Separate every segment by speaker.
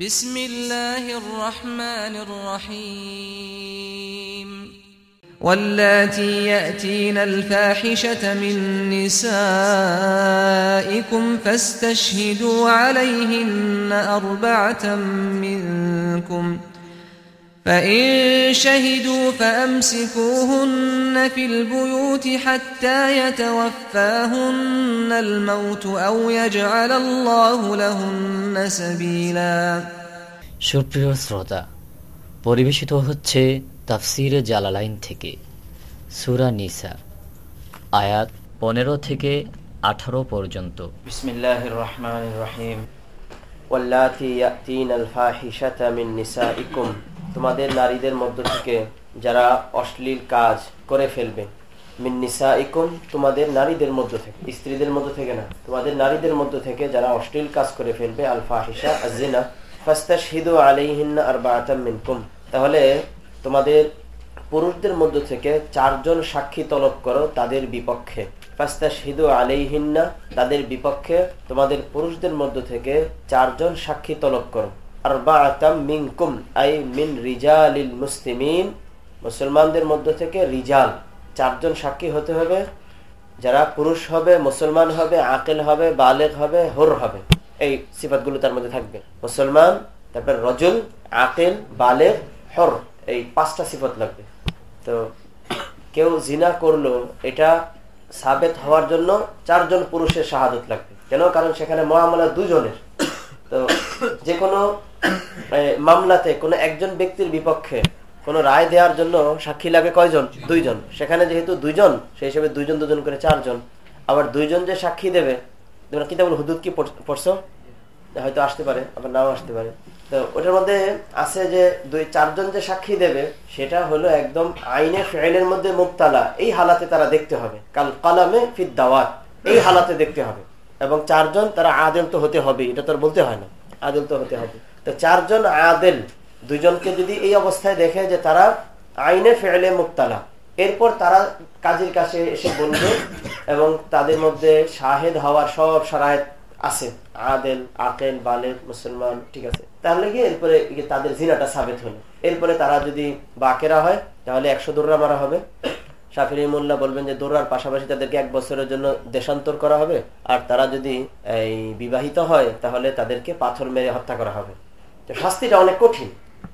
Speaker 1: بسم الله الرحمن الرحيم. واللاتي يأتين الفاحشة من نسائكم فاستشهدوا عليهن أربعة منكم. فإن شهدوا فأمسكوهن في البيوت حتى يتوفاهن الموت أو يجعل الله لهن سبيلا
Speaker 2: সুপ্রিয় শ্রোতা পরিবেশিত হচ্ছে তাফসিরে জালালাইন থেকে সুরা নিসা আয়াত পনেরো থেকে আঠারো পর্যন্ত
Speaker 3: بسم الله الرحمن الرحيم واللاتي يأتين الفاحشة من نسائكم তোমাদের নারীদের মধ্য থেকে যারা অশ্লীল কাজ করে ফেলবে। মিন নিসাইকুম, তোমাদের নারীদের মধ্য থেকে, স্ত্রীদের মধ্য থেকে না, তোমাদের নারীদের মধ্য থেকে যারা অশ্লীল কাজ করে ফেলবে আলফা আলাইহিন্না আরবাআতাম মিনকুম। তাহলে তোমাদের পুরুষদের মধ্য থেকে চারজন সাক্ষী তলব করো তাদের বিপক্ষে। তাদের বিপক্ষে তোমাদের পুরুষদের মধ্য থেকে চারজন সাক্ষী তলব করো। মিন মুসলমানদের মধ্য থেকে রিজাল, চারজন সাক্ষী হতে হবে। যারা পুরুষ হবে, মুসলমান হবে, আকেল হবে বালেক হবে, হোর হবে। এই সিফাতগুলো তার মধ্যে থাকবে। মুসলমান, তারপর রজুল, আকেল বালেক হর, এই পাঁচটা সিফত লাগবে। তো কেউ জিনা করল, এটা সাবেত হওয়ার জন্য চারজন পুরুষের শাহাদত লাগবে। কেন? কারণ সেখানে মহামলা দুজনের। তো যে কোনো মামলাতে কোনো একজন ব্যক্তির বিপক্ষে কোনো রায় দেওয়ার জন্য সাক্ষী লাগে কয়জন? দুইজন। সেখানে যেহেতু দুইজন, সেই হিসেবে দুইজন দুজন করে চারজন। আবার দুইজন যে সাক্ষী দেবে, তোমরা কিতাবুল হুদুদ কি পড়ছো হয়তো আসতে পারে, আবার নাও আসতে পারে। তো ওটার মধ্যে আছে যে দুই, চারজন যে সাক্ষী দেবে, সেটা হলো একদম আইনে ফেলের মধ্যে মুক্তালা এই হালাতে তারা দেখতে হবে। কাল কালামে ফিদ দাওয়াত। এই হালাতে দেখতে হবে। এবং চারজন তারা আদেল তো হতে হবে এটা তো আর বলতে হয় না। আদেল তো হতে হবে। তো চারজন আদেল, দুজনকে যদি এই অবস্থায় দেখে যে তারা আইনে ফেলে মুক্তালা, এরপর তারা কাজের কাছে এসে বলবে এবং তাদের মধ্যে শাহেদ হওয়ার সব সারায়ত আছে। আদেল, আকেল বালেদ মুসলমান, ঠিক আছে। তাহলে গিয়ে এরপরে তাদের জিনাটা সাবেত হলো। এরপরে তারা যদি বাকেরা হয়, তাহলে একশো দৌড়া মারা হবে। সাফির মোল্লা বলবেন যে দৌড়ার পাশাপাশি তাদেরকে এক বছরের জন্য দেশান্তর করা হবে। আর তারা যদি এই বিবাহিত হয়, তাহলে তাদেরকে পাথর মেরে হত্যা করা হবে। শাস্তিটা অনেক কঠিন।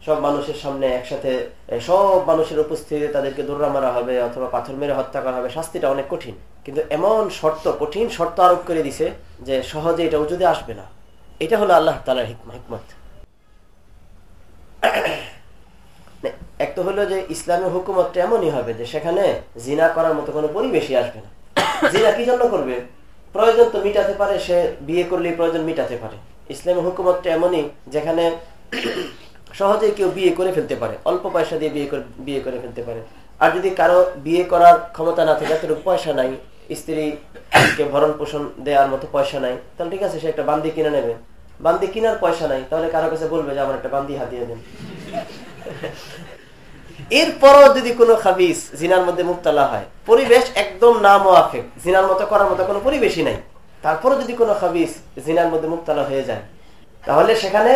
Speaker 3: সব মানুষের সামনে একসাথে সব মানুষের উপস্থিতিতে তাদেরকে দৌড়া মারা হবে অথবা পাথর মেরে হত্যা করা হবে, শাস্তিটা অনেক কঠিন। কিন্তু এমন শর্ত, কঠিন শর্ত আরোপ করে দিছে যে সহজে এটা উজুদে আসবে না। এটা হলো আল্লাহ তালার হিকমত। এক তো হলো যে ইসলামের হুকুমতটা এমনই হবে যে সেখানে জিনা করার মতো কোনো পরিবেশই আসবে না। জিনা কি জন্য করবে? প্রয়োজন তো মিটাতে পারে, সে বিয়ে করলেই প্রয়োজন মিটাতে পারে। ইসলামের হুকুমতটা এমনই যেখানে সহজে কেউ বিয়ে করে ফেলতে পারে, অল্প পয়সা দিয়ে বিয়ে করে বিয়ে করে ফেলতে পারে। আর যদি কারও বিয়ে করার ক্ষমতা না থাকে, এতটুকু পয়সা নাই স্ত্রীকে ভরণ পোষণ দেওয়ার মতো পয়সা নাই, তাহলে ঠিক আছে, সে একটা বান্দি কিনে নেবে। বান্দি কেনার পয়সা নাই, তাহলে কারও কাছে বলবে যে, আমার একটা বান্দি হাতিয়ে দেন। এরপরও যদি কোনো খাবিস জিনার মধ্যে মুক্তালা হয়, পরিবেশ একদম না মোয়াফেক জিনার মতো করার মতো কোনো পরিবেশই নাই। তারপরও যদি কোনো খাবিস জিনার মধ্যে মুক্তালা হয়ে যায়, তাহলে সেখানে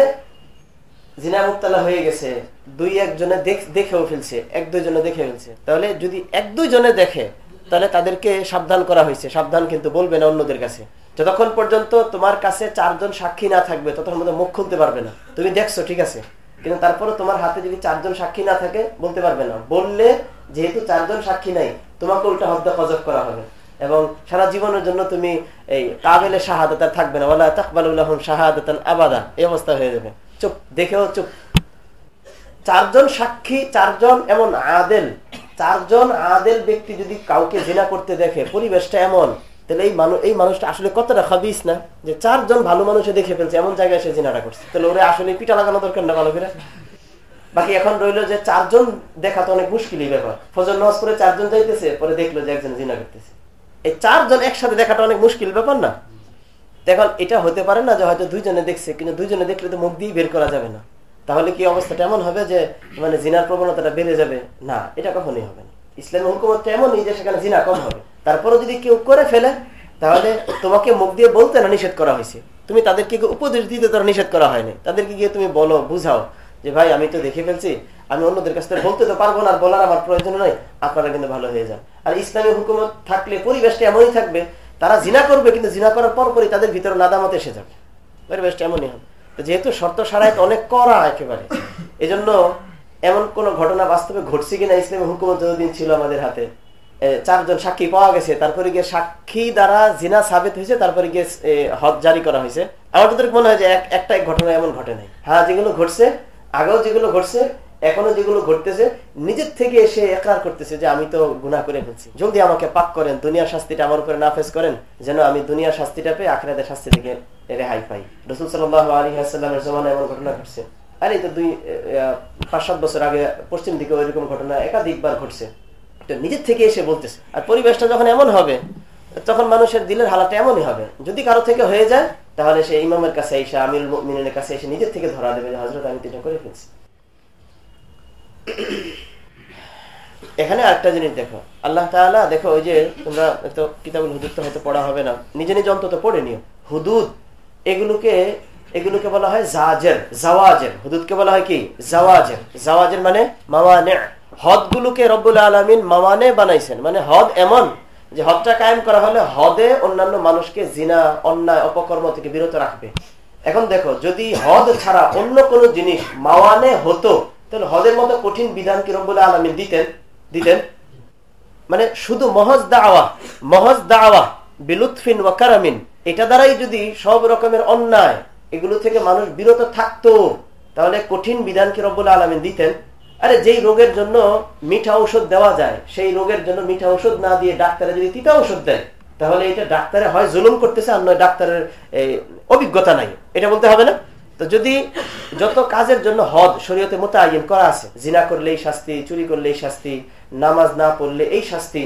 Speaker 3: জিনা মুক্তালা হয়ে গেছে, দুই একজনে দেখেও ফেলছে, এক দুইজনে দেখে ফেলছে। তাহলে যদি এক দুইজনে দেখে, তাহলে তাদেরকে সাবধান করা হয়েছে। সাবধান কিন্তু বলবে না অন্যদের কাছে। যতক্ষণ পর্যন্ত তোমার কাছে চারজন সাক্ষী না থাকবে, ততক্ষণ মধ্যে মুখ খুলতে পারবে না। তুমি দেখছ, ঠিক আছে? কিন্তু তারপরে তোমার হাতে যদি চারজন সাক্ষী না থাকে, বলতে পারবে না। বললে যেহেতু চারজন সাক্ষী নাই, তোমাকে উল্টা হদ্দা কজব করা হবে। এবং সারা জীবনের জন্য তুমি এই কাবেলে শাহাদাত আর থাকবে না। ওলা তাকবালুল্লাহ শাহাদাত আবাদা। এই অবস্থা হয়ে যাবে। চুপ, দেখেও চুপ। চারজন সাক্ষী, চারজন এমন আদেল। চারজন আদেল ব্যক্তি যদি কাউকে জিনা করতে দেখে, পরিবেশটা এমন, তাহলে এই মানুষ এই মানুষটা আসলে কতটা খাবিস না? যে চারজন ভালো মানুষে দেখে ফেলছে, এমন জায়গায় সে জিনাটা করছে। তাহলে ওরা আসলে পিটা লাগানো দরকার না ভালো করে? বাকি এখন রইল যে চারজন দেখা তো অনেক মুশকিলই ব্যাপার। ফজর নজ করে চারজন যাইতেছে, পরে দেখল যে একজন জিনা করতেছে। এই চারজন একসাথে দেখাটা অনেক মুশকিল ব্যাপার না। এখন এটা হতে পারে না যে হয়তো দুইজনে দেখছে, কিন্তু দুইজনে দেখলে তো মুখ দিয়ে বের করা যাবে না। তাহলে কি অবস্থাটা এমন হবে যে মানে জিনার প্রবণতাটা বেড়ে যাবে? না, এটা কখনোই হবে না। ইসলামের হুকুমতটা এমনই যে সেখানে জিনা কম হবে। তারপরে যদি কেউ করে ফেলে, তাহলে তোমাকে মুখ দিয়ে বলতে না নিষেধ করা হয়েছে। তুমি তাদেরকে উপদেশ দিতে তারা নিষেধ করা হয়নি। তাদেরকে গিয়ে তুমি বলো, বুঝাও। যে ভাই, আমি তো দেখে ফেলছি, আমি অন্যদের কাছ থেকে বলতে তো পারব না, আর বলার আমার প্রয়োজন নয় আপনারা কিন্তু ভালো হয়ে যান। আর ইসলামী হুকুমত থাকলে, পরিবেশটা এমনই থাকবে, তারা জিনা করবে, কিন্তু জিনা করার পর পরই তাদের ভিতরে নাদামত এসে যাবে। পরিবেশটা এমনই হবে। যেহেতু শর্ত সারায়ত অনেক করা একেবারে। এজন্য এমন কোন ঘটনা বাস্তবে ঘটছে কিনা, ইসলামী হুকুমত যতদিন ছিল আমাদের হাতে চারজন সাক্ষী পাওয়া গেছে, তারপরে গিয়ে সাক্ষী দ্বারা জিনা সাবেত হয়েছে, তারপরে গিয়ে হদ জারি করা হয়েছে। আমার মনে হয় যে একটা ঘটনা এমন ঘটে নাই। হ্যাঁ যেগুলো ঘটছে আগেও যেগুলো ঘটছে, এখনও যেগুলো ঘটতেছে, নিজের থেকে এসে একরার করতেছে যে আমি তো গুণা করে ফেলছি। জলদি আমাকে পাক করেন, দুনিয়ার শাস্তিটা আমার উপরে নাফেজ করেন, যেন আমি দুনিয়ার শাস্তিটা পেয়ে আখরাদের শাস্তি থেকে রেহাই পাই। রসুল সাল্লাহ আলী আসাল্লামের জমানা এমন ঘটনা ঘটছে। আর তো দুই পাঁচ, সাত বছর আগে পশ্চিম দিকে ওইরকম ঘটনা একাধিকবার ঘটছে। তো নিজের থেকে এসে বলতেছে। আর পরিবেশটা যখন এমন হবে, তখন মানুষের দিলের হালাটা এমনই হবে। যদি কারও থেকে হয়ে যায় তাহলে সে ইমামের কাছে এসে আমির মিনের কাছে এসে নিজের থেকে ধরা দেবে যে হজরত আমি এটা করে ফেলছি। এখানে আরেকটা জিনিস দেখো। আল্লাহ তাআলা, দেখো, ওই যে তোমরা তো কিতাবুল হুদুদ তো হয়তো পড়া হবে না। নিজে নিজে অন্তত পড়ে নিও। হুদুদ, এগুলোকে এগুলোকে বলা হয় জাজের, জাওয়াজের। হুদুদকে বলা হয় কি? জাওয়াজের। জাওয়াজের মানে মাওয়ানে। হদ গুলোকে রব্বুল আলমিন মামানে বানাইছেন। মানে হদ এমন যে হদটা কায়েম করা হলে হদে অন্যান্য মানুষকে জিনা, অন্যায়, অপকর্ম থেকে বিরত রাখবে। এখন দেখো, যদি হদ ছাড়া অন্য কোন জিনিস মাওয়ানে হতো, তাহলে হদের মতো কঠিন বিধান কি রব্বুল আলমিন দিতেন? দিতেন? মানে শুধু মহজ দাওয়া মহজ দাওয়া, বিলুৎফিন ওয়াকারামিন এটা দ্বারাই যদি সব রকমের অন্যায় এগুলো থেকে মানুষ বিরত থাকতো, তাহলে কঠিন বিধান কি রব্বুল আলমিন দিতেন? আরে যেই রোগের জন্য মিঠা ঔষধ দেওয়া যায়, সেই রোগের জন্য মিঠা ঔষধ না দিয়ে ডাক্তারে যদি তিতা ঔষধ দেয় তাহলে এটা ডাক্তারে হয় জুলুম করতেছে আর নয় ডাক্তারের অভিজ্ঞতা নাই। এটা বলতে হবে না? তো যদি যত কাজের জন্য হদ শরীয়তে মোতায়েন করা আছে, জিনা করলে এই শাস্তি, চুরি করলে এই শাস্তি, নামাজ না পড়লে এই শাস্তি,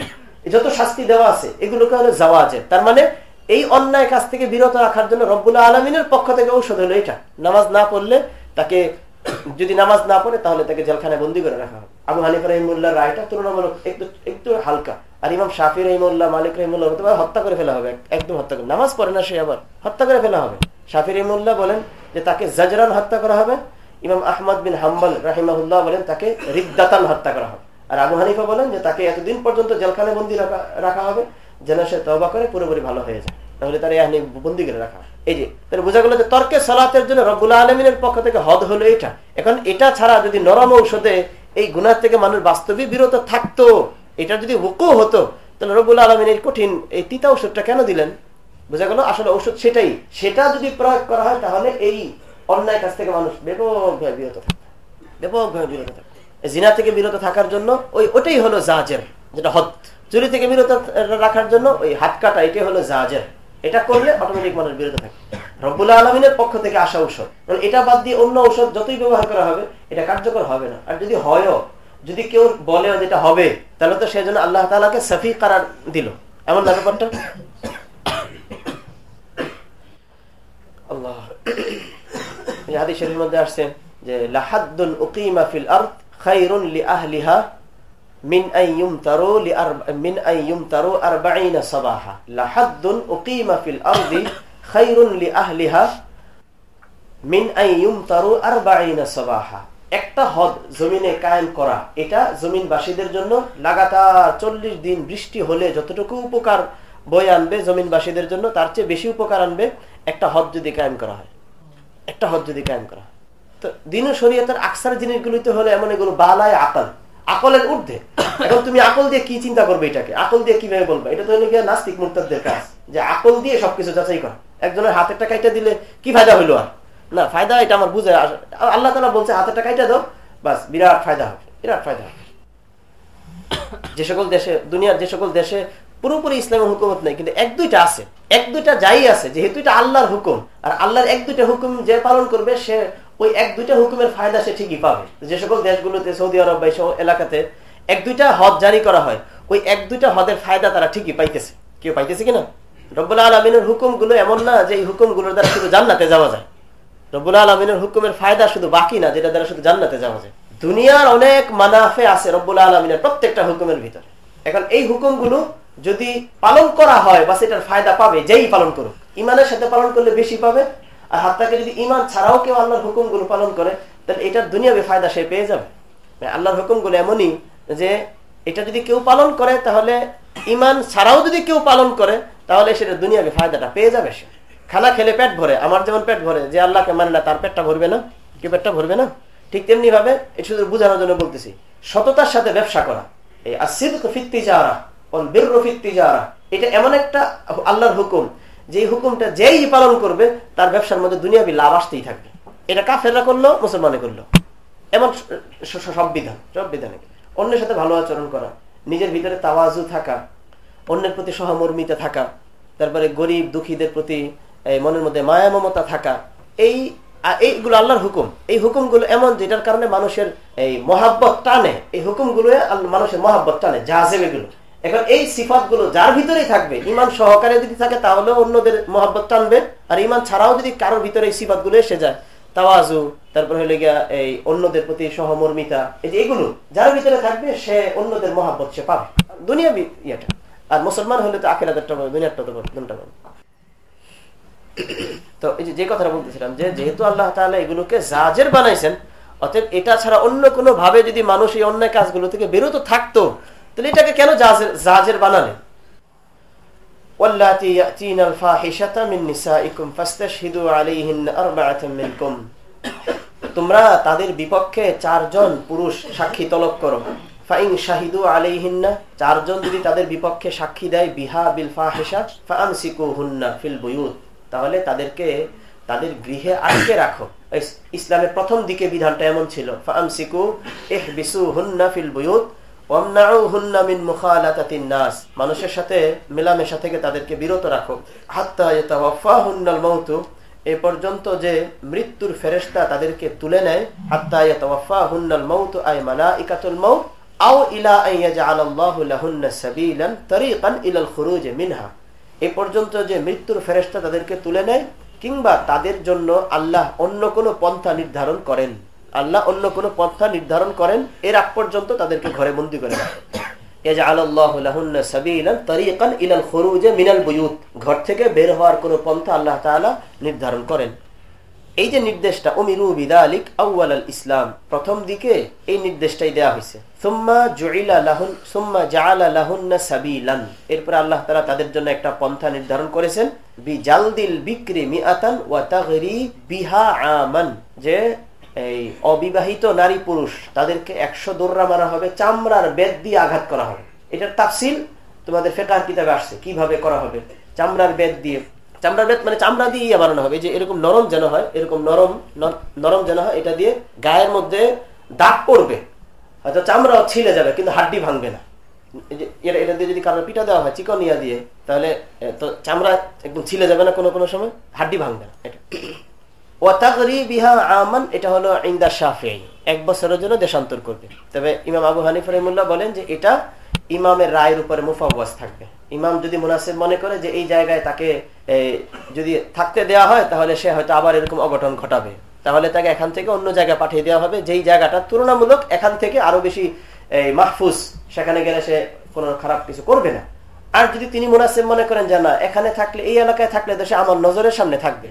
Speaker 3: যত শাস্তি দেওয়া আছে, এগুলোকে হলো আছে তার মানে এই অন্যায় কাজ থেকে বিরত রাখার জন্য রব্বুল্লাহ আলমিনের পক্ষ থেকে ঔষধ হলো এটা। নামাজ না পড়লে তাকে যদি নামাজ না পড়ে, তাহলে তাকে জেলখানায় বন্দি করে রাখা হবে। আবু হানিফ রহিমুল্লাহ রায়টা তুলনামূলক একটু একটু হালকা। আর ইমাম শাফি রহিমুল্লাহ, মালিক রহিমুল্লাহ পারে হত্যা করে ফেলা হবে একদম হত্যা করে। নামাজ পড়ে না সে আবার, হত্যা করে ফেলা হবে। শাফি রহিমুল্লাহ বলেন যে তাকে জাজরান হত্যা করা হবে। ইমাম আহমদ বিন হাম্বাল রাহিমাহুল্লাহ বলেন তাকে রিদ্দাতান হত্যা করা হবে। আর আবু হানিফা বলেন যে তাকে এতদিন পর্যন্ত জেলখানায় বন্দি রাখা হবে, যেন সে তবা করে পুরোপুরি ভালো হয়ে যায়। তাহলে তার এই বন্দি করে রাখা। এই যে, তাহলে বোঝা গেল যে তর্কে সালাতের জন্য রব্বুল আলমিনের পক্ষ থেকে হদ হলো এটা। এখন এটা ছাড়া যদি নরম ঔষধে এই গুণার থেকে মানুষ বাস্তবিক বিরত থাকতো, এটা যদি হুকু হতো, তাহলে রব্বুল আলমিনের কঠিন এই তিতা ঔষধটা কেন দিলেন? বোঝা গেল আসলে ঔষধ সেটাই। সেটা যদি প্রয়োগ করা হয়, তাহলে এই অন্যায় কাছ থেকে মানুষ ব্যাপকভাবে বিরত থাকবে ব্যাপকভাবে বিরত থাকবে জিনা থেকে বিরত থাকার জন্য ওই ওটাই হলো জাহাজের যেটা হদ। চুরি থেকে বিরত রাখার জন্য ওই হাত কাটা, এটাই হলো জাহাজের এটা করলে অটোমেটিক মানুষ বিরত থাকে। রব্বুল্লাহ আলমিনের পক্ষ থেকে আসা ঔষধ। এটা বাদ দিয়ে অন্য ঔষধ যতই ব্যবহার করা হবে, এটা কার্যকর হবে না। আর যদি হয়ও, যদি কেউ বলেও যেটা হবে, তাহলে তো সেজন্য আল্লাহ তালাকে সাফি কারার দিল। এমন না ব্যাপারটা? আল্লাহ। হাদিসের মধ্যে আসছে যে, লাহাদ্দুন উকিমা ফিল আরদ খায়রুন লি আহলিহা মিন আইয়ুমতারু লি মিন আইয়ুমতারু 40 সাবাহা। লাহাদ্দুন উকিমা ফিল আরদি খায়রুন লি আহলিহা মিন আইয়ুমতারু 40 সাবাহা। একটা হদ জমিনে কায়েম করা, এটা জমিনবাসীদের জন্য লাগাতার চল্লিশ দিন বৃষ্টি হলে যতটুকু উপকার বই আনবে জমিনবাসীদের জন্য, তার চেয়ে বেশি উপকার আনবে একটা হদ যদি কায়েম করা হয়। একটা হদ যদি কায়েম করা হয়। তো দিন শরীয়তের আকসার জিনিসগুলিতে হলো এমন এগুলো বালায় আকল। আকলের ঊর্ধ্বে। এখন তুমি আকল দিয়ে কি চিন্তা করবে এটাকে? আকল দিয়ে কীভাবে বলবে? এটা তো হলো গিয়ে নাস্তিক মুরতাদের কাজ। যে আকল দিয়ে সবকিছু যাচাই করা। একজনের হাতের টাকা এটা দিলে কি ফায়দা হইল আর? না, ফায়দা এটা আমার বুঝে আল্লাহ তালা বলছে, হাতের টাকা এটা দাও, বাস, বিরাট ফায়দা হবে, বিরাট ফায়দা হবে। যে সকল দেশে, দুনিয়ার যে সকল দেশে পুরোপুরি ইসলামের হুকুমত নেই, কিন্তু এক দুইটা আছে। এক দুইটা যাই আছে, যেহেতু এটা আল্লাহর হুকুম, আর আল্লাহর এক দুইটা হুকুম যে পালন করবে, সে ওই এক, দুইটা হুকুমের ফায়দা সে ঠিকই পাবে। যে সকল দেশগুলোতে সৌদি আরব বা এলাকাতে এক, দুইটা হদ জারি করা হয়, ওই এক, দুইটা হদের ফায়দা তারা ঠিকই পাইতেছে। কেউ পাইতেছে কিনা? রব্বুল আলমিনের হুকুমগুলো এমন না যে এই হুকুমগুলোর দ্বারা শুধু জান্নাতে যাওয়া যায়। রব্বুল আলমিনের হুকুমের ফায়দা শুধু বাকি না যেটা দ্বারা শুধু জান্নাতে যাওয়া যায়। দুনিয়ার অনেক মানাফে আছে রব্বুল আলমিনের প্রত্যেকটা হুকুমের ভিতরে। এখন এই হুকুমগুলো যদি পালন করা হয় বা সেটার ফায়দা পাবে, যেই পালন করুক, ইমানের সাথে পালন করলে বেশি পাবে আর হাত্তাকে যদি ইমান ছাড়াও কেউ আল্লাহর হুকুমগুলো পালন করে, তাহলে এটার দুনিয়াবে ফায়দা সে পেয়ে যাবে। আল্লাহর হুকুমগুলো এমনই যে এটা যদি কেউ পালন করে, তাহলে ইমান ছাড়াও যদি কেউ পালন করে, তাহলে সেটা দুনিয়াবে ফায়দাটা পেয়ে যাবে সে। খানা খেলে পেট ভরে, আমার যেমন পেট ভরে, যে আল্লাহকে মানে না, তার পেটটা ভরবে না? কি পেটটা ভরবে না? ঠিক তেমনি ভাবে এটা শুধু বোঝানোর জন্য বলতেছি, সততার সাথে ব্যবসা করা। এই আসিদ ফিত্তি যাওয়া বীর ফিত্তি যাওয়া এটা এমন একটা আল্লাহর হুকুম যে হুকুমটা যেই পালন করবে, তার ব্যবসার মধ্যে দুনিয়াবি লাভ আসতেই থাকবে। এটা কাফেররা করল, মুসলমানে করল। এমন সব বিধান সব বিধানে অন্যের সাথে ভালো আচরণ করা, নিজের ভিতরে তাওয়াজু থাকা, অন্যের প্রতি সহমর্মিতা থাকা, তারপরে গরিব দুঃখীদের প্রতি মনের মধ্যে মায়া মমতা থাকা, এই এইগুলো আল্লাহর হুকুম। এই হুকুমগুলো এমন যেটার কারণে মানুষের, এই মহাব্বত টানে। এই হুকুমগুলো মানুষের মহাব্বত টানে, জাহাজেব এগুলো। এখন এই সিফাতগুলো যার ভিতরেই থাকবে ইমান সহকারে যদি থাকে তাহলে অন্যদের মহাব্বত টানবে, আর ইমান ছাড়াও যদি কারোর ভিতরে এই সিফাতগুলো এসে যায়, তাওয়াজু, তারপর হলে গিয়া এই অন্যদের প্রতি সহমর্মিতা, এই যে এগুলো যার ভিতরে থাকবে সে অন্যদের মহাব্বত সে পাবে। দুনিয়া ইয়েটা। আর মুসলমান হলে তো আখেরাদেরটা পাবে দুনিয়ারটা তো দুটা পাবে তো এই যে কথাটা বলতেছিলাম যে, যেহেতু আল্লাহ তাহলে এগুলোকে জাজের বানাইছেন, অতএব এটা ছাড়া অন্য কোনো ভাবে যদি মানুষ এই অন্যায় কাজগুলো থেকে বেরোতো থাকতো তাহলে এটাকে কেন জাজের বানালেন واللاتي يأتين الفاحشة من نسائكم فاستشهدوا عليهن أربعة منكم তোমরা তাদের বিপক্ষে চারজন পুরুষ সাক্ষী তলব করো ফাইন শাহিদু আলাইহিন্না চারজন যদি তাদের বিপক্ষে সাক্ষী দেয় বিহা বিল ফাহিশা ফাআমসিকু হুন্না ফিল বুয়ুত তাহলে তাদেরকে তাদের গৃহে আটকে রাখো ইসলামের প্রথম দিকে বিধানটা এমন ছিল ফাআমসিকু ইহবিসু হুন্না ফিল বুয়ুত মানুষের সাথে মেলামেশা থেকে তাদেরকে বিরত রাখো। এ পর্যন্ত যে মৃত্যুর ফেরেস্তা তাদেরকে তুলে নেয় যে মৃত্যুর ফেরেস্তা তাদেরকে তুলে নেয়, কিংবা তাদের জন্য আল্লাহ অন্য কোনো পন্থা নির্ধারণ করেন। আল্লাহ অন্য কোন পন্থা নির্ধারণ করেন, এর আগ পর্যন্ত তাদেরকে ঘরে বন্দি করে ঘর থেকে বের হওয়ার কোন পন্থা আল্লাহ নির্ধারণ করেন। এই যে নির্দেশটা অমিরু বিদালিক আউ্ল ইসলাম, প্রথম দিকে এই নির্দেশটাই দেওয়া হয়েছে। এরপরে আল্লাহ তালা তাদের জন্য একটা পন্থা নির্ধারণ করেছেন বি জালদিল বিক্রি মিআতান ওয়া বিহা আমান। যে এই অবিবাহিত নারী পুরুষ, তাদেরকে একশো দোররা মারা হবে, চামড়ার বেদ দিয়ে আঘাত করা হবে। এটার তাফসিল তোমাদের ফেকার কিতাবে আসছে, কীভাবে করা হবে। চামড়ার বেদ দিয়ে, চামড়ার বেদ মানে চামড়া দিয়ে বানানো হবে যে এরকম নরম যেন হয়, এরকম নরম নরম যেন হয়, এটা দিয়ে গায়ের মধ্যে দাগ পড়বে। হয়তো চামড়াও ছিলে যাবে, কিন্তু হাড্ডি ভাঙবে না। এটা দিয়ে যদি কারোর পিঠা দেওয়া হয় চিকনিয়া দিয়ে, তাহলে তো চামড়া একদম ছিলে যাবে না কোনো কোনো সময়, হাড্ডি ভাঙবে না, এটা। এটা হলো ইন্দা এক বছরের জন্য দেশান্তর করবে। তবে ইমাম আবু বলেন যে এটা ইমামের রায়ের উপরে থাকবে। ইমাম যদি মুনাসিব মনে করে যে এই জায়গায় তাকে যদি থাকতে দেওয়া হয়, তাহলে সে হয়তো আবার এরকম অঘটন ঘটাবে। তাহলে তাকে এখান থেকে অন্য জায়গায় পাঠিয়ে দেওয়া হবে, যেই জায়গাটা তুলনামূলক এখান থেকে আরও বেশি মাহফুজ, সেখানে গেলে সে কোনো খারাপ কিছু করবে না। আর যদি তিনি মুনাসিব মনে করেন যে না, এখানে থাকলে, এই এলাকায় থাকলে সে আমার নজরের সামনে থাকবে।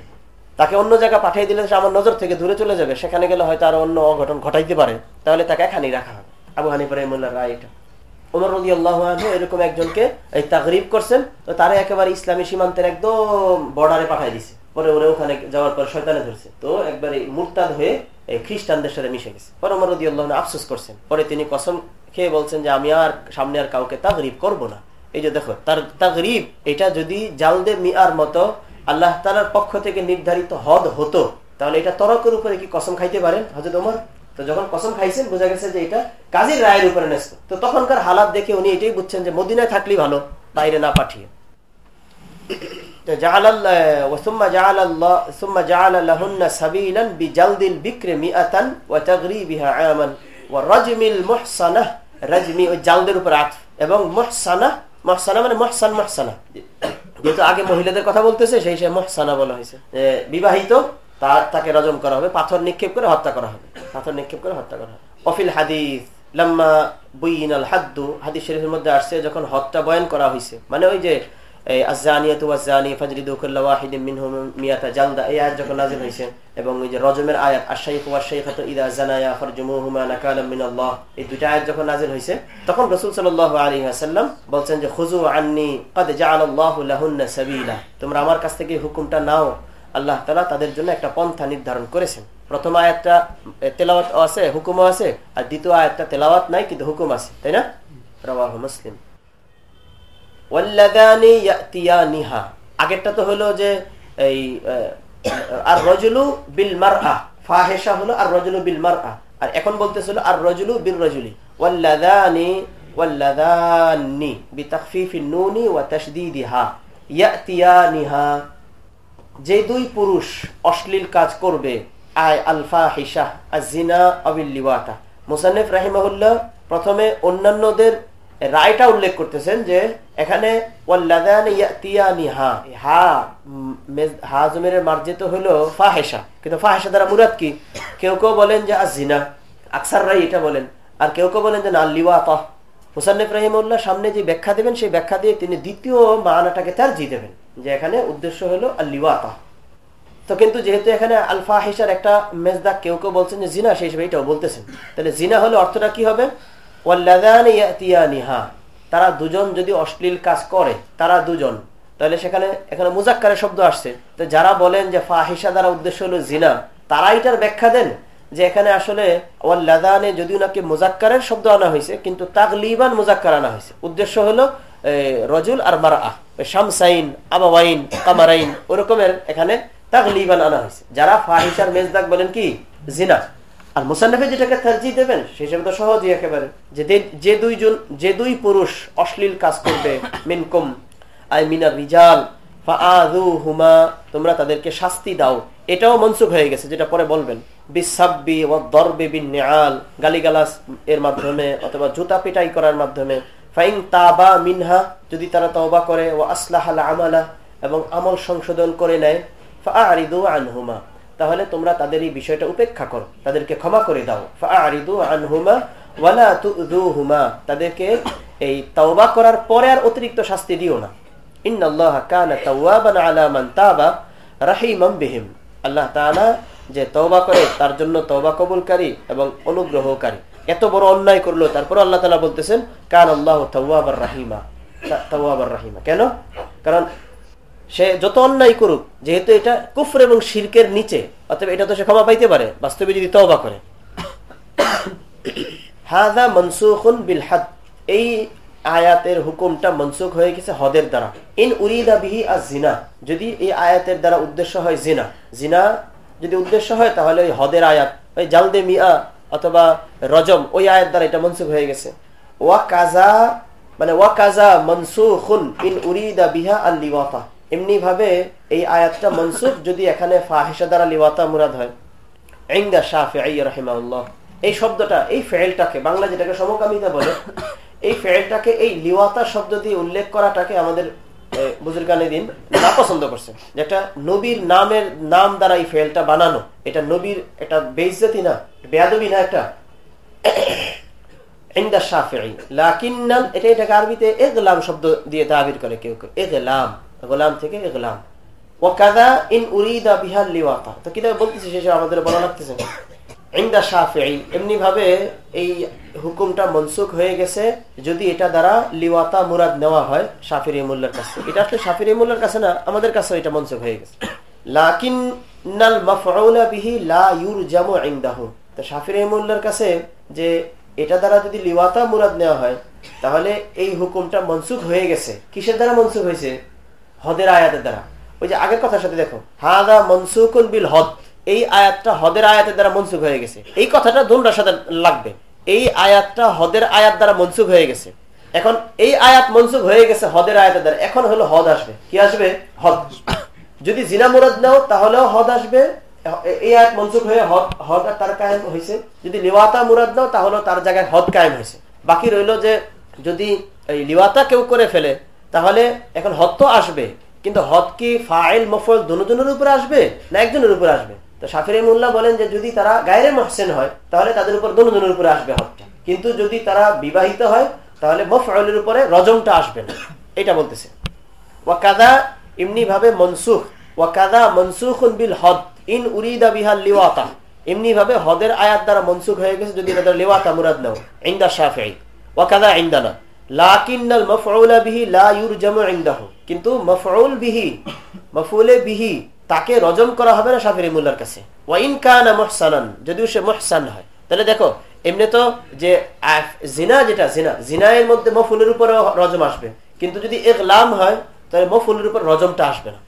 Speaker 3: তাকে অন্য জায়গা পাঠিয়ে দিলে সে আমার নজর থেকে দূরে চলে যাবে। সেখানে গেলে হয়তো আরও অন্য অঘটন ঘটাইতে পারে। তাহলে তাকে এখানেই রাখা হবে। আবু হানিফ রহমুল্লাহ রায় এটা। ওমর রদি এরকম একজনকে এই তাগরিব করছেন, তো তারা একেবারে ইসলামী সীমান্তের একদম বর্ডারে পাঠাই দিছে। পরে ওরে ওখানে যাওয়ার পর শয়তানে ধরছে। তো একবারে মুরতাদ হয়ে এই খ্রিস্টানদের সাথে মিশে গেছে। পরে ওমর রদি আল্লাহ আফসোস করছেন। পরে তিনি কসম খেয়ে বলছেন যে, আমি আর সামনে আর কাউকে তাগরিব করব না। এই যে দেখো, তার তাগরিব, এটা যদি জালদে মিয়ার মতো আল্লাহ তালার পক্ষ থেকে নির্ধারিত হদ হতো। তাহলে এটা তরকের উপরে কি কসম খাইতে পারেন হজরত ওমর? তো যখন কসম খাইছেন, বোঝা গেছে যে এটা কাজীর রায়ের উপরে ন্যস্ত। তো তখনকার হালাত দেখে উনি এটাই বুঝছেন যে মদিনায় থাকলেই ভালো, বাইরে না পাঠিয়ে। এবং মানে যেহেতু আগে মহিলাদের কথা বলতেছে, সেই সে মহসানা বলা হয়েছে। বিবাহিত তার তাকে রজম করা হবে, পাথর নিক্ষেপ করে হত্যা করা হবে। পাথর নিক্ষেপ করে হত্যা করা হবে। অফিল হাদিস, লাম্মা বুইন আল হাদ্দু, হাদিস শরীফের মধ্যে আসছে, যখন হত্যা বয়ান করা হয়েছে। মানে ওই যে এবং ওই যে রজমের আয়াত আশাইক ওয়াশাইখাত ইদা জানায়া ফারজুমুহুমা নাকালাম মিনাল্লাহ। এই দুইটা আয়াত যখন হয়েছে তখন রাসূল সাল্লাল্লাহু আলাইহি ওয়াসাল্লাম বলছেন যে, খুযু ক্বাদ জাআলাল্লাহু লাহুন্না তোমরা আমার কাছ থেকে হুকুমটা নাও। আল্লাহ তাআলা তাদের জন্য একটা পন্থা নির্ধারণ করেছেন। প্রথম আয়াতটা তেলাওয়াত আছে, হুকুমও আছে, আর দ্বিতীয় আয়াতটা তেলাওয়াত নাই, কিন্তু হুকুম আছে। তাই না? রাওয়াহু মুসলিম। ওয়াল্লাদানি ইয়াতিয়ানিহা। আগেরটা তো হলো যে এই আর রজুলু বিল মারআ ফাহেশা হলো আর রজুলু বিল মারআ আর এখন বলতেছিল আর রজুলু বিল রজুলি ওয়াল্লাদানি ওয়াল্লাদানি বিতাখফিফিন নুনি ওয়া তাশদীদিহা। ইয়াতিয়ানিহা। যে দুই পুরুষ অশ্লীল কাজ করবে, আয় আলফা হিসা আজিনা আবিল্লিওয়াতা মুসান্নিফ রাহিমাহুল্লাহ প্রথমে অন্যান্যদের রায়টা উল্লেখ করতেছেন যে এখানে মার্জিত হলো ফাহেসা কিন্তু ফাহেসা দ্বারা মুরাদ কি? কেউ কেউ বলেন যে আজিনা আকসার রাই এটা বলেন। আর কেউ কেউ বলেন যে না সামনে যে ব্যাখ্যা দেবেন, সেই ব্যাখ্যা দিয়ে তিনি দ্বিতীয় মানাটাকে তারজি দেবেন, যে এখানে উদ্দেশ্য হলো আল্লিওয়াতা। তো কিন্তু যেহেতু এখানে আলফা হিসার একটা মেজদাক কেউ কেউ বলছেন যে জিনা, সেই হিসেবে এটাও বলতেছেন। তাহলে জিনা হলে অর্থটা কি হবে? তারা দুজন যদি অশ্লীল কাজ করে, তারা দুজন, তাহলে সেখানে, এখানে মুজাক্কারের শব্দ আসছে। তো যারা বলেন যে ফাহিসা দ্বারা উদ্দেশ্য হলো জিনা তারা এটার ব্যাখ্যা দেন যে এখানে আসলে ওয়াল্লাদানে যদিও নাকি মুজাক্কারের শব্দ আনা হয়েছে, কিন্তু তাকলিবান মুজাক্কার আনা হয়েছে। উদ্দেশ্য হলো রজুল আর মারা শামসাইন, আবাওয়াইন, কামারাইন, ওরকমের এখানে তাকলিবান আনা হয়েছে। যারা ফাহিসার মেজদাক বলেন কি? জিনা। আর মুসান্নফে যেটাকে তার্জি দেবেন, সেই হিসেবে তো সহজই একেবারে। যে যে দুইজন যে দুই পুরুষ অশ্লীল কাজ করবে, মিনকুম, আই মিনা রিজাল হুমা তোমরা তাদেরকে শাস্তি দাও। এটাও মনসুখ হয়ে গেছে, যেটা পরে বলবেন। ও গালিগালাস এর মাধ্যমে অথবা জুতা পিটাই করার মাধ্যমে। ফাইন তাবা মিনহা, যদি তারা তওবা করে ও আসলাহ আমালা, এবং আমল সংশোধন করে নেয় আনহুমা। তাহলে তোমরা তাদের এই বিষয়টা উপেক্ষা করো। তাদেরকে ক্ষমা করে দাও। তাদেরকে এই তাওবা করার পরে আর অতিরিক্ত শাস্তি দিও না। তওবা করে, তার জন্য তওবা কবুলকারী এবং অনুগ্রহকারী। এত বড় অন্যায় করল, তারপর আল্লাহ বলতেছেন কান আল্লাহ রাহিমা। রাহিমা। কেন? কারণ সে যত অন্যায় করুক, যেহেতু এটা কুফর এবং শির্কের নিচে অথবা এটা তো সে ক্ষমা পাইতে পারে, বাস্তবে যদি তওবা করে। মনসুখুন বিল এই আয়াতের হুকুমটা মনসুখ হয়ে গেছে হদের দ্বারা। ইন উরিদা বিহি আর জিনা। যদি এই আয়াতের দ্বারা উদ্দেশ্য হয় জিনা। জিনা যদি উদ্দেশ্য হয়, তাহলে ওই হদের আয়াত, ওই জালদে মিয়া অথবা রজম, ওই আয়াত দ্বারা এটা মনসুখ হয়ে গেছে। ওয়া কাজা মানে ওয়া কাজা মনসুখুন ইন উরিদা বিহা আল্লিওয়াতা এমনি ভাবে এই আয়াতটা মনসুখ যদি এখানে ফাহিসা দ্বারা লিওয়াতা মুরাদ হয়। এই শব্দটা, এই ফেলটাকে বাংলা যেটাকে সমকামিতা বলে, এই ফেলটাকে এই লিওয়াতা শব্দ দিয়ে উল্লেখ করাটাকে আমাদের বুজুর্গানে দিন না পছন্দ করছে যেটা নবীর নামের নাম দ্বারা এই ফেলটা বানানো। এটা নবীর এটা বেইজতি না বেয়াদবি না একটা। এটা এটাকে আরবিতে এগলাম শব্দ দিয়ে তাবির করে কেউ কেউ। এগলাম। গোলাম থেকে গোলাম ইন উরিদা বিহার তো সেসব আমাদের বলা লাগতেছে, ইন্দা এমনি ভাবে এই হুকুমটা মনসুখ হয়ে গেছে যদি এটা দ্বারা লিওয়াতা মুরাদ নেওয়া হয় কাছে। এটা আসলে কাছে না, আমাদের কাছে এটা মনসুখ হয়ে গেছে। লাকিন নাল মাফউলা বিহি লা তো কাছে যে এটা দ্বারা যদি লিওয়াতা মুরাদ নেওয়া হয়, তাহলে এই হুকুমটা মনসুখ হয়ে গেছে। কিসের দ্বারা মনসুখ হয়েছে? হদের আয়াতের দ্বারা। ওই যে আগের কথার সাথে দেখো, হাদা মনসুকুল বিল হদ। এই আয়াতটা হদের আয়াতের দ্বারা মনসুখ হয়ে গেছে। এই কথাটা দুনটার সাথে লাগবে। এই আয়াতটা হদের আয়াত দ্বারা মনসুখ হয়ে গেছে। এখন এই আয়াত মনসুখ হয়ে গেছে হদের আয়াতের দ্বারা। এখন হলো হদ আসবে। কি আসবে? হদ। যদি জিনা মুরাদ নাও, তাহলেও হদ আসবে। এই আয়াত মনসুখ হয়ে হদ হদ তার কায়েম হয়েছে যদি লিওয়াতা মুরাদ নাও, তাহলেও তার জায়গায় হদ কায়েম হয়েছে বাকি রইল যে যদি এই লিওয়াতা কেউ করে ফেলে তাহলে এখন হদ তো আসবে, কিন্তু হদ কি ফাইল, মফল দুজনের উপরে আসবে না একজনের উপরে আসবে? তো শাফির মোল্লা বলেন যে যদি তারা গায়ের মহসেন হয়, তাহলে তাদের উপর দুজনের উপরে আসবে হদটা কি কিন্তু যদি তারা বিবাহিত হয়, তাহলে মফআলের উপরে রজমটা আসবে না। এটা বলতেছে। ওয়াকাদা এমনি ভাবে মনসুখ ওয়াকাদা মনসুখ বিল হদ, ইন উরিদা বিহাল লিওয়াতা। এমনি ভাবে হদের আয়াত দ্বারা মনসুখ হয়ে গেছে, যদি এটা লিওয়াতা মুরাদ নাও, ইন্দা শাফি। ওয়াকাদা ইন্দানা। লাকিন্নাল বিহি কিন্তু মফউল বিহি, মফউলে বিহি, তাকে রজম করা হবে না মুল্লার কাছে। ওয়াইন কানা মুহসানান, যদিও সে মুহসান হয়। তাহলে দেখো, এমনি তো যে জিনা যেটা, জিনা, জিনায়ের মধ্যে মফুলের উপরে রজম আসবে। কিন্তু যদি ইগলাম হয়, তাহলে মফুলের উপর রজমটা আসবে না।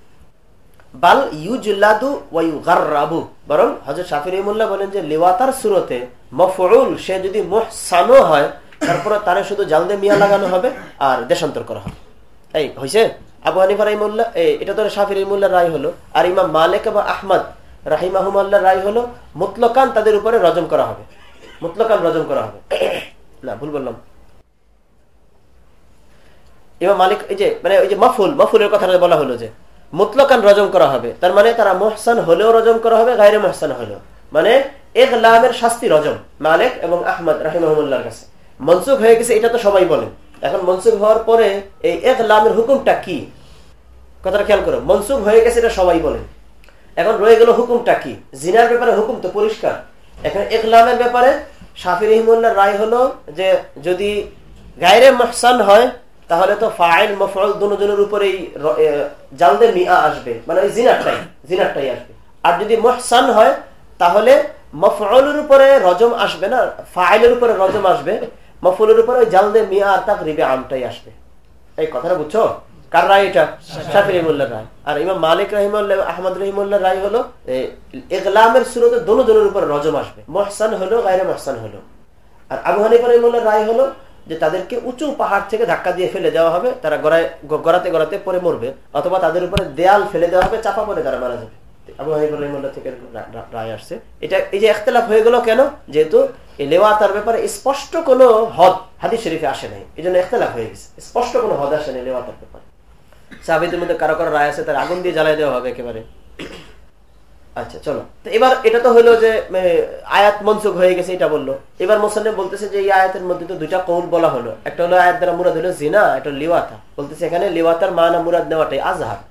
Speaker 3: বাল ইউজুল্লাদু ওয়াইউ গার্রাবু বরং হজরত শাফির রহিমুল্লাহ বলেন যে, লিওয়াতার সুরতে মফউল সে যদি মুহসানও হয় তারপরে তারে শুধু জালদে মিয়া লাগানো হবে আর দেশান্তর করা হবে। এই হয়েছে আবু হানিফা রাহিমুল্লাহ এটা তো শাফির রহিমুল্লাহ রায় হলো। আর ইমাম মালিক বা আহমদ রাহিম রাহিমাহুমাল্লাহ রায় হলো, মুতলকান তাদের উপরে রজম করা হবে। মুতলকান রজম করা হবে। না, ভুল বললাম। ইমাম মালিক, এই যে মানে ওই যে মফুল, মফুলের কথাটা বলা হলো যে, মুতলকান রজম করা হবে। তার মানে তারা মোহসান হলেও রজম করা হবে গাইরে মোহসান হলেও। মানে এক লামের শাস্তি রজম, মালিক এবং আহমদ রাহিমহমুল্লাহর কাছে। মনসুখ হয়ে গেছে, এটা তো সবাই বলে। এখন মনসুখ হওয়ার পরে এই এক লামের হুকুমটা কি? কথাটা খেয়াল করো, মনসুখ হয়ে গেছে এটা সবাই বলেন এখন রয়ে গেল হুকুমটা কি? জিনার ব্যাপারে হুকুম তো পরিষ্কার। এখন একলামের ব্যাপারে শাফি রহিমুল্লাহ রায় হলো যে, যদি গায়রে মহসান হয়, তাহলে তো ফাইল মফল দুজনের উপরেই জালদে মিয়া আসবে। মানে ওই জিনারটাই জিনারটাই আসবে। আর যদি মহসান হয়, তাহলে মফলের উপরে রজম আসবে না, ফাইলের উপরে রজম আসবে। মফলের উপরে ওই জালদে মিয়া আর তাক রিবে আমটাই আসবে। এই কথাটা বুঝছ? কার রায় এটা? শাফি রহিমুল্লাহ রায়। আর ইমাম মালিক রহিমুল্লাহ, আহমদ রহিমুল্লাহ রায় হলো ইগলামের সুরতে দোনো জনের উপর রজম আসবে। মহসান হলো, গায়রে মহসান হলো। আর আবু হানিফা রহিমুল্লাহ রায় হলো যে তাদেরকে উঁচু পাহাড় থেকে ধাক্কা দিয়ে ফেলে দেওয়া হবে, তারা গড়ায়, গড়াতে গড়াতে পরে মরবে, অথবা তাদের উপরে দেয়াল ফেলে দেওয়া হবে, চাপা পরে তারা মারা যাবে। এটা আগুন দিয়ে জ্বালাই দেওয়া হবে একেবারে। আচ্ছা চলো। তো এবার এটা তো হলো যে আয়াত মনসুখ হয়ে গেছে, এটা বলল। এবার মোসান্নে বলতেছে যে, এই আয়াতের মধ্যে তো দুইটা কৌল বলা হলো। একটা হলো আয়াত দ্বারা মুরাদ হলো জিনা, একটা লিওয়াতা। বলতেছে এখানে লিওয়াতার মানা মুরাদ নেওয়াটাই আজহার।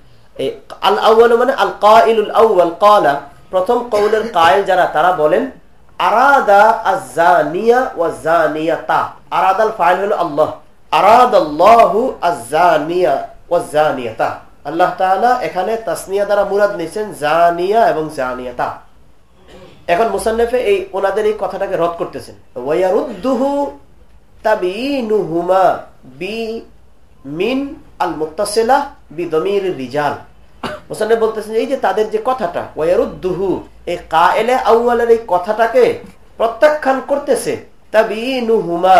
Speaker 3: আল আউয়ালু মানে আল কলা। প্রথম কৌলের কায়েল যারা, তারা বলেন আল্লাহ। ওয়া জানিয়াতা। আল্লাহ এখানে তাসনিয়া দ্বারা মুরাদ জানিয়া এবং এখন এই এই কথাটাকে রদ করতেছেন। ওয়ারুদ্দুহু তাবিনুহুমা বি মিন আল রিজাল। মুসান্নেফ বলতেছেন, এই যে তাদের যে কথাটা ওয়ারুদ্দুহু এই কায়েলে আউয়ালের এই কথাটাকে প্রত্যাখ্যান করতেছে, তাবিনুহুমা,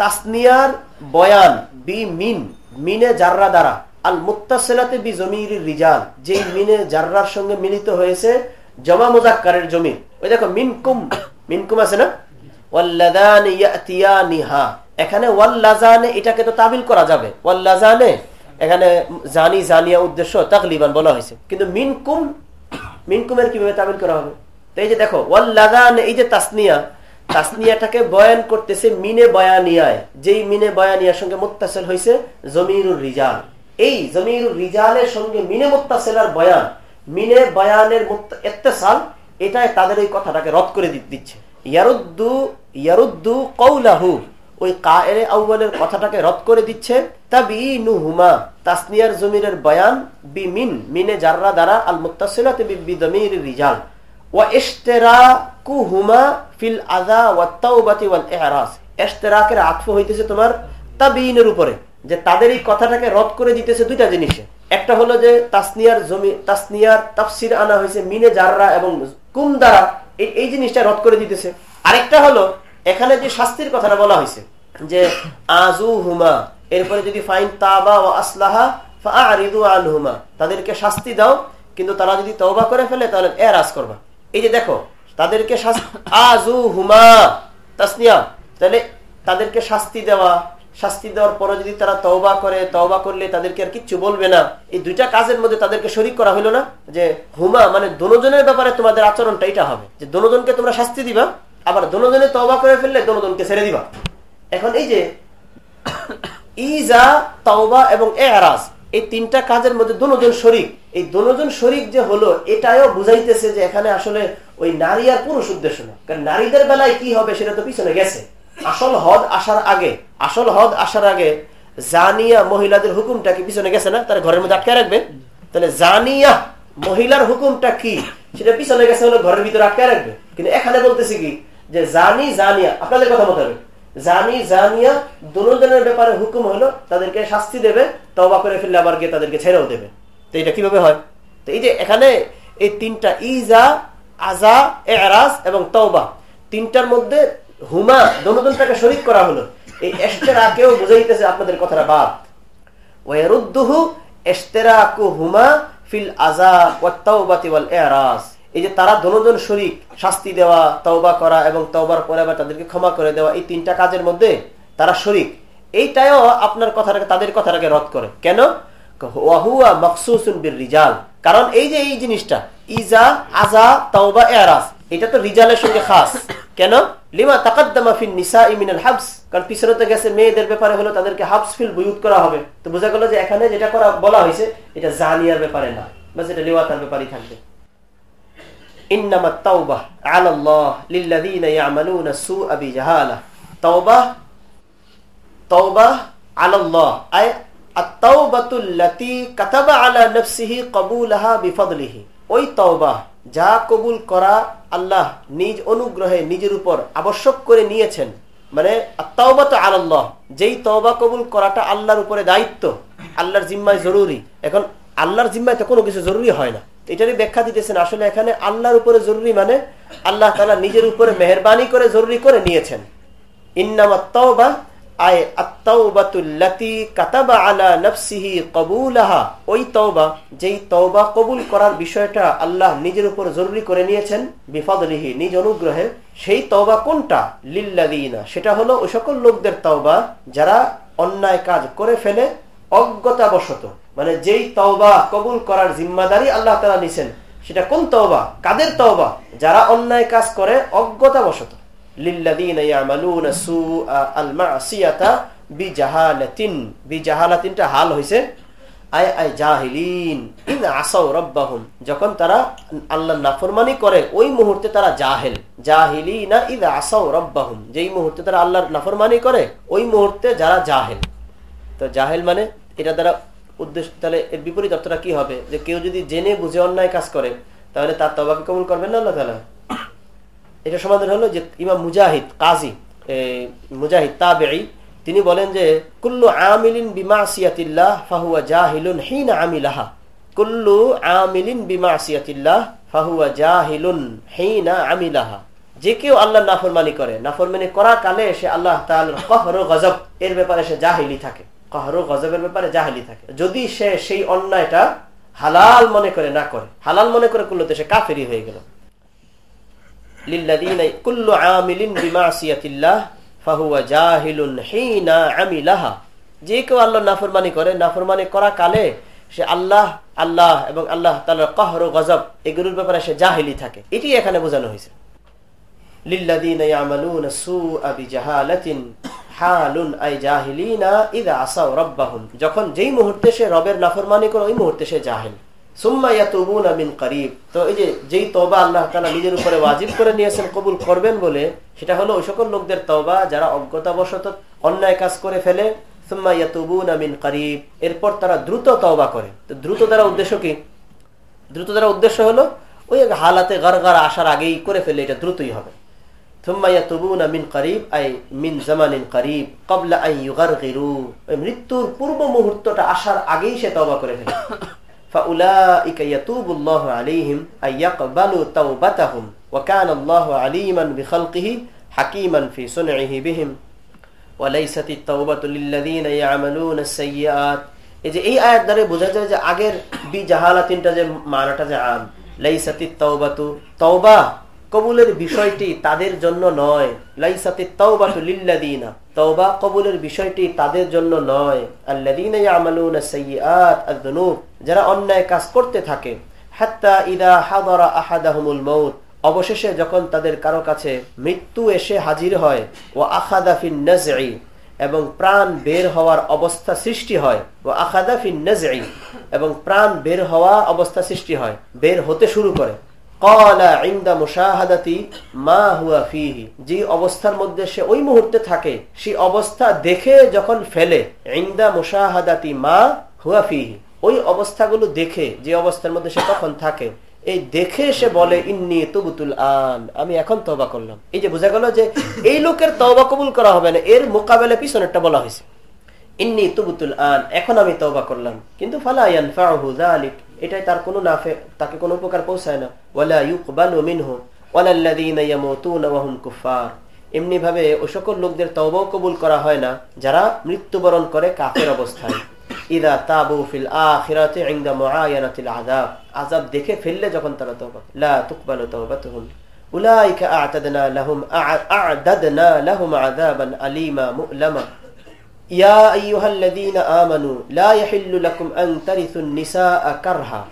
Speaker 3: তাসনিয়ার বয়ান বি মিন মিনে জাররা দ্বারা আল মুত্তাসিলাতে বি জমির রিজাল যে মিনে জাররার সঙ্গে মিলিত হয়েছে জমা মুজাক্কারের জমি। ওই দেখো, মিনকুম মিনকুম আছে না? ওয়াল্লাদান ইয়াতিয়ানিহা। এখানে ওয়াল্লাজানে এটাকে তো তাবিল করা যাবে। ওয়াল্লাজানে এখানে জানি, জানিয়া উদ্দেশ্য, তাকলিবান বলা হয়েছে। কিন্তু মিনকুম, মিনকুমের কীভাবে তাবিল করা হবে? তো এই যে দেখো ওয়াল্লাদান এই যে তাসনিয়া, তাসনিয়াটাকে বয়ান করতেছে মিনে বয়ানিয়ায়। যেই মিনে বয়ানিয়ার সঙ্গে মুত্তাসিল হয়েছে জমিরুর রিজাল। এই জমিরুর রিজালের সঙ্গে মিনে মুত্তাসিলার বয়ান, মিনে বয়ানের এত্তেসাল, এটাই তাদের ওই কথাটাকে রদ করে দিচ্ছে। ইয়ারুদ্দু ইয়ারুদ্দু কৌলাহু ওই কায়ের আউ্বালের কথাটাকে রদ করে দিচ্ছে, তাবিনুহুমা, তাসনিয়ার জমিরের বয়ান বি মিন মিনে জাররা দ্বারা আল মুত্তাসিলাতে বিদমির রিজাল। ওয়া ইশতেরাকুহুমা ফিল আযা ওয়া তাওবাতি ওয়াল ইহরাস। ইশতেরাকের আতফ হইতেছে তোমার তাবিনের উপরে, যে তাদের এই কথাটাকে রদ করে দিতেছে দুইটা জিনিসে। একটা হলো যে তাসনিয়ার জমি, তাসনিয়ার তাফসির আনা হয়েছে মিনে জাররা এবং কুম দ্বারা এই জিনিসটা রদ করে দিতেছে। আরেকটা হলো এখানে যে শাস্তির কথাটা বলা হয়েছে, যে আজু হুমা এরপরে যদি ফাইন তাবা ও আসলাহা আরিদু আল হুমা তাদেরকে শাস্তি দাও, কিন্তু তারা যদি তওবা করে ফেলে, তাহলে এরাজ করবা। এই যে দেখো, তাদেরকে আজু হুমা তাসনিয়া, তাহলে তাদেরকে শাস্তি দেওয়া, শাস্তি দেওয়ার পরে যদি তারা তওবা করে, তওবা করলে তাদেরকে আর কিচ্ছু বলবে না। এই দুইটা কাজের মধ্যে তাদেরকে শরিক করা হলো না, যে হুমা মানে দনোজনের ব্যাপারে তোমাদের আচরণটা এটা হবে, যে দনোজনকে তোমরা শাস্তি দিবা আবার দনোজনে তওবা করে ফেললে দনোজনকে ছেড়ে দিবা। এখন এই যে ইজা তওবা এবং এরাজ এই তিনটা কাজের মধ্যে দনোজন শরিক। এই দনোজন শরিক যে হলো এটাও বুঝাইতেছে যে এখানে আসলে ওই নারী আর পুরুষ উদ্দেশ্য না। কারণ নারীদের বেলায় কি হবে সেটা তো পিছনে গেছে। আসল হদ আসার আগে, আসল হদ আসার আগে জানিয়া মহিলাদের হুকুমটা কি পিছনে গেছে না? তার ঘরের মধ্যে আটকে রাখবে তাহলে জানিয়া মহিলার হুকুমটা কি? সেটা পিছনে গেছে হলো ঘরের ভিতরে আটকে রাখবে। কিন্তু এখানে বলতেছি কি যে জানি, জানিয়া, আপনাদের কথা মোতাবেক জানি, জানিয়া দুজনের ব্যাপারে হুকুম হলো, তাদেরকে শাস্তি দেবে তবা করে ফেললে আবার গিয়ে তাদেরকে ছেড়েও দেবে। তো এটা কীভাবে হয়? তো এই যে এখানে এই তিনটা ইজা, আজা, এরাজ এবং তওবা, তিনটার মধ্যে হুমা দনোদনটাকে শরিক করা হলো। এই এস্তেরাকেও বুঝাইতেছে আপনাদের কথাটা বাদ। ওয়ারুদ্দুহু এস্তেরাকু হুমা ফিল আজা ওয়াত্তাওবাতি ওয়াল এরাজ এই যে তারা দনোজন শরিক শাস্তি দেওয়া, তওবা করা এবং তওবার পরে আবার তাদেরকে ক্ষমা করে দেওয়া, এই তিনটা কাজের মধ্যে তারা শরিক। এইটাও আপনার কথাটাকে, তাদের কথাটাকে রদ করে। কেন? কারণ এই যে এই জিনিসটা, ইজা, আজা এটা তো রিজালের সঙ্গে খাস। কেন? লিমা তাকাদ্দামা নিসা ইমিনাল হাবস। কারণ পিছনে তো গেছে, মেয়েদের ব্যাপারে হলো তাদেরকে হাবস ফিল বুয়ুত করা হবে। তো বোঝা গেল যে এখানে যেটা করা, বলা হয়েছে, এটা জানিয়ার ব্যাপারে না বাস এটা লিওয়াতার ব্যাপারেই থাকবে। করা আল্লাহ নিজ অনুগ্রহে নিজের উপর আবশ্যক করে নিয়েছেন। মানে আত্মাওবা তো আল্লাহ যেই তওবা কবুল করাটা আল্লাহর উপরে দায়িত্ব, আল্লাহর জিম্মায় জরুরি। এখন আল্লাহর জিম্মায় তো কোনো কিছু জরুরি হয় না। এটারই ব্যাখ্যা দিতেছেন, আসলে এখানে আল্লাহর উপরে জরুরি মানে আল্লাহ তালা নিজের উপরে মেহরবানি করে জরুরি করে নিয়েছেন। আয় কাতাবা নফসিহি তওবা যেই তওবা কবুল করার বিষয়টা আল্লাহ নিজের উপর জরুরি করে নিয়েছেন, বিফাদলিহি, নিজ সেই তওবা কোনটা? সেটা হলো ওই সকল লোকদের তওবা যারা অন্যায় কাজ করে ফেলে, অজ্ঞতাবশত। মানে যেই তওবা কবুল করার জিম্মাদারি আল্লাহ তালা নিছেন, সেটা কোন তওবা? কাদের তওবা? যারা অন্যায় কাজ করে অজ্ঞতাবশত। হাল আসাউ যখন তারা আল্লাহ নাফরমানি করে, ওই মুহূর্তে তারা জাহেল। জাহিলিনা ইদ আসাউ রব্বাহুম। যেই মুহূর্তে তারা আল্লাহর নাফরমানি করে, ওই মুহূর্তে যারা জাহেল। তো জাহেল মানে এটা দ্বারা উদ্দেশ্য, তাহলে এর বিপরীত অর্থটা কি হবে? যে কেউ যদি জেনে বুঝে অন্যায় কাজ করে, তাহলে তার তবাকে কবুল করবেন না আল্লাহ তালা এটা সমাধান হলো যে ইমাম মুজাহিদ, কাজী মুজাহিদ তাবেই তিনি বলেন যে, কুল্লু আমিলিন বিমাসিয়াতিল্লাহ ফাহুয়া জাহিলুন হিন আমিলাহা। কুল্লু আমিলিন বিমাসিয়াতিল্লাহ ফাহুয়া জাহিলুন হিনা আমিলাহা। যে কেউ আল্লাহ নাফরমানি করে, নাফরমানি করার কালে সে আল্লাহ তাআলার কহর গজব, এর ব্যাপারে সে জাহিলি থাকে। কহর গজবের ব্যাপারে জাহিলি থাকে। যদি সে সেই অন্যায়টা হালাল মনে করে না করে, হালাল মনে করে করলে তো সে কাফেরি হয়ে গেল। যে কেউ আল্লাহ নাফরমানি করে, নাফরমানি করা কালে সে আল্লাহ আল্লাহ এবং আল্লাহ তাআলার কহর, গজব এগুলোর ব্যাপারে সে জাহিলি থাকে। এটি এখানে বোঝানো হয়েছে। বিজাহালাতিন হালুন আই জাহিলিনা ইযা আসাউ রাব্বাহুম। যখন যেই মুহূর্তে সে রবের নাফরমানি করে, ওই মুহূর্তে সে জাহিল। সুম্মা ইয়াতুবুনা মিন করিব। তো এই যে যেই তওবা আল্লাহ তাআলা নিজের উপরে ওয়াজিব করে নিয়েছেন, কবুল করবেন বলে, সেটা হলো ওই সকল লোকদের তওবা যারা অজ্ঞতাবশত অন্যায় কাজ করে ফেলে। সুম্মা ইয়াতুবুনা মিন করিব। এরপর তারা দ্রুত তওবা করে। তো দ্রুত দ্বারা উদ্দেশ্য কি? দ্রুত দ্বারা উদ্দেশ্য হলো, ওই হালাতে গড়গড় আসার আগেই করে ফেলে এটা দ্রুতই হবে। মৃত্যুর পূর্ব মুহূর্তটা আসার আগেই সে তবা করে ফেলে فأولئك يتوب الله عليهم أن يقبلوا توبتهم وكان الله عليما بخلقه হাকিমান ফি সুনইহি বিহিম ওয়ালাইসাত আত-তাওবাতু লিল্লাযীনা ইয়ামালুনা আস-সাইয়্যাত এই যে এই আয়াত দ্বারা বোঝা যায় যে আগের বি জাহালাতিনটা যে মানাটা যে আম লাইসাতি তাওবাতু তওবা কবুলের বিষয়টি তাদের জন্য নয়। কবুলের বিষয়টি তাদের জন্য নয়। অন্যায় কাজ করতে থাকে। অবশেষে যখন তাদের কারও কাছে মৃত্যু এসে হাজির হয় ও আখাদাফিন এবং প্রাণ বের হওয়ার অবস্থা সৃষ্টি হয় ও আখাদাফিন নাজঈ এবং প্রাণ বের হওয়া অবস্থা সৃষ্টি হয়, বের হতে শুরু করে। যে অবস্থার মধ্যে সে ওই মুহূর্তে থাকে সেই অবস্থা দেখে যখন ফেলে ইন্দা মুশাহাদাতি মা হুয়া ফিহি। ওই অবস্থাগুলো দেখে, যে অবস্থার মধ্যে সে তখন থাকে, এই দেখে সে বলে, ইন্নি তুবুতুল আন। আমি এখন তবা করলাম। এই যে বোঝা গেল যে, এই লোকের তবা কবুল করা হবে না। এর মোকাবেলা পিছনেরটা বলা হয়েছে। ইন্নি তুবুতুল আন এখন আমি করলাম। কিন্তু এটাই তার কোনো নাফে, তাকে কোনো উপকার পৌঁছায় না। ওয়ালা ইউকবালু মিনহু এমনি ভাবে ওই সকল লোকদের কবুল করা হয় না, যারা মৃত্যুবরণ করে কাফের অবস্থায়। ইয়া আইয়ুহাল্লাযীনা আমানু, লা ইয়াহিল্লু লাকুম আন তারিসুন নিসাআ কারহা।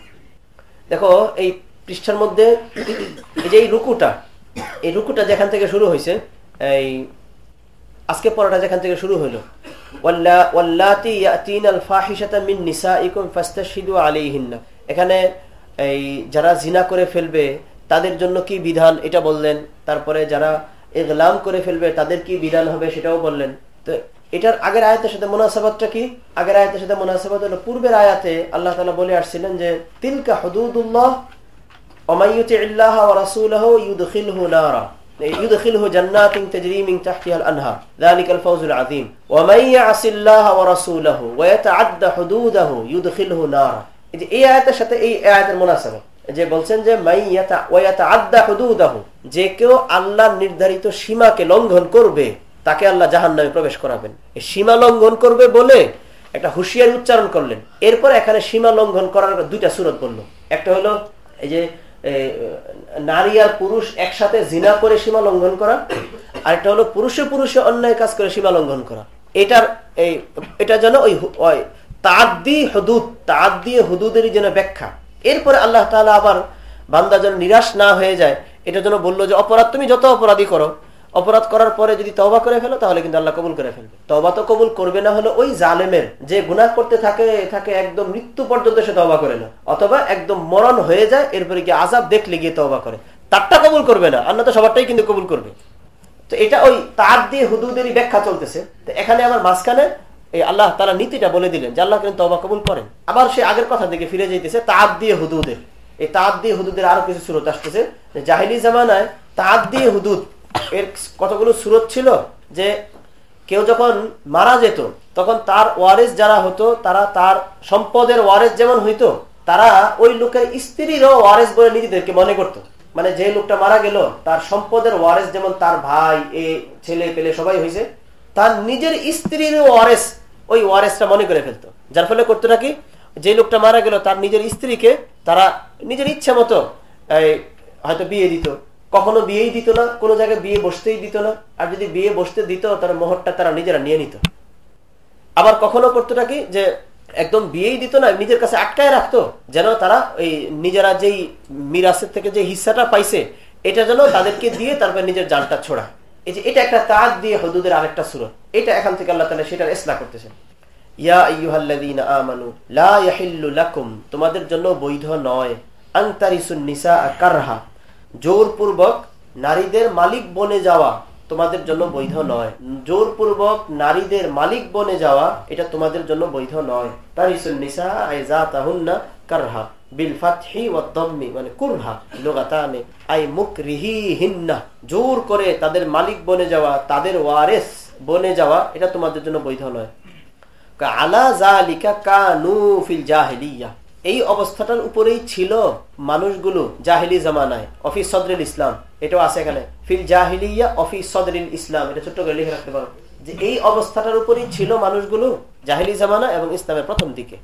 Speaker 3: দেখো, এই পৃষ্ঠার মধ্যে এই যে এই রুকুটা এই রুকুটা যেখান থেকে শুরু হয়েছে এই আজকে পড়াটা যেখান থেকে শুরু হলো এখানে এই যারা জিনা করে ফেলবে, তাদের জন্য কি বিধান, এটা বললেন। তারপরে যারা এগলাম করে ফেলবে, তাদের কি বিধান হবে সেটাও বললেন। তো এটার আগের আয়াতের সাথে মোনাসাবাদটা কি আগের আয়াতের সাথে মোনাসাবাদ হলো পূর্বের আয়াতে আল্লাহ তালা বলে আসছিলেন যে তিলকা হদুদুল্লাহ অমাইয়ুতি ইল্লাহ ওয়া রাসূলহু ইউদখিলহু নারা يدخله جنات تجري من تحتها الأنهار ذلك الفوز العظيم ومن يعص الله ورسوله ويتعدى حدوده يدخله نارا এই আয়াতের সাথে এই আয়াতের মুনাসাবা যে বলছেন যে যে কেউ আল্লাহ নির্ধারিত সীমাকে লঙ্ঘন করবে তাকে আল্লাহ জাহান নামে প্রবেশ করাবেন। এই সীমা লঙ্ঘন করবে বলে একটা হুশিয়ারি উচ্চারণ করলেন। এরপর এখানে সীমা লঙ্ঘন করার দুইটা সুরত বলল। একটা হলো, এই যে নারী আর পুরুষ একসাথে জিনা করে সীমা লঙ্ঘন করা। আর একটা হলো, পুরুষে পুরুষে অন্যায় কাজ করে সীমা লঙ্ঘন করা। এটার, এই, এটা যেন ওই তাদ্দি হদুদ দিয়ে হদুদের যেন ব্যাখ্যা। এরপরে আল্লাহ তালা আবার বান্দা যেন নিরাশ না হয়ে যায়, এটা যেন বলল যে, অপরাধ তুমি যত অপরাধী করো অপরাধ করার পরে যদি তবা করে ফেলো, তাহলে কিন্তু আল্লাহ কবুল করে ফেলবে। তবা তো কবুল করবে না হলো ওই জালেমের যে গুনাহ করতে থাকে থাকে একদম মৃত্যু পর্যন্ত সে তবা করে না। অথবা একদম মরণ হয়ে যায়, এরপরে গিয়ে আজাব দেখলে গিয়ে তবা করে। তারটা কবুল করবে না, আল্লাহ তো সবারটাই কিন্তু কবুল করবে। তো এটা ওই তার দিয়ে হুদুদেরই ব্যাখ্যা চলতেছে। তো এখানে আমার মাঝখানে এই আল্লাহ তারা নীতিটা বলে দিলেন যে আল্লাহ কিন্তু তবা কবুল করেন। আবার সে আগের কথা দিকে ফিরে যেতেছে তার দিয়ে হুদুদের। এই তার দিয়ে হুদুদের আরও কিছু সুরত আসতেছে। জাহিলি জামানায় তার দিয়ে হুদুদ এর কতগুলো সুরত ছিল? যে কেউ যখন মারা যেত, তখন তার ওয়ারেস যারা হতো, তারা তার সম্পদের ওয়ারেস যেমন হইতো, তারা ওই লোকের স্ত্রীরও ওয়ারেস বলে নিজেদেরকে মনে করত। মানে যে লোকটা মারা গেল, তার সম্পদের ওয়ারেস যেমন তার ভাই, এ, ছেলে, পেলে সবাই হয়েছে তার নিজের স্ত্রীর ওয়ারেস ওই ওয়ারেসটা মনে করে ফেলতো। যার ফলে করতো নাকি? যে লোকটা মারা গেল, তার নিজের স্ত্রীকে তারা নিজের ইচ্ছা মতো হয়তো বিয়ে দিত। কখনো বিয়েই দিত না, কোনো জায়গায় বিয়ে বসতেই দিত না। আর যদি বিয়ে বসতে দিত, তার মোহরটা তারা নিজেরা নিয়ে নিত। আবার কখনো করতো নাকি যে একদম বিয়েই দিত না, নিজের কাছে আটকায় রাখতো, যেন তারা ওই নিজেরা যেই মিরাসের থেকে যে হিসাটা পাইছে, এটা যেন তাদেরকে দিয়ে তারপর নিজের জানটা ছোড়া এই যে এটা একটা তাজ দিয়ে হদুদের আরেকটা সুরত। এটা এখান থেকে আল্লাহ তালা সেটার এসলা করতেছেন। তোমাদের জন্য বৈধ নয়। আন্তারিসুন নিসা কারহা। জোরপূর্বক নারীদের মালিক বনে যাওয়া তোমাদের জন্য বৈধ নয়। জোরপূর্বক নারীদের মালিক বনে যাওয়া এটা তোমাদের জন্য বৈধ নয়। তারিসুন নিসা কারহা মানে আই জোর করে তাদের মালিক বনে যাওয়া, তাদের বনে যাওয়া এটা তোমাদের জন্য বৈধ নয়। আলা জালিকা কানু ফিল জাহিলিয়া। এই অবস্থাটার উপরেই ছিল মানুষগুলো জাহিলি জামানায় অফিস সদরুল ইসলাম। এটাও আছে এখানে। ফিল জাহিলিয়া অফিস সদরিল ইসলাম। এটা ছোট্ট করে লিখে রাখতে পারো। যে এই অবস্থাটার উপরেই ছিল মানুষগুলো জাহিলি জামানা এবং ইসলামের প্রথম দিকে।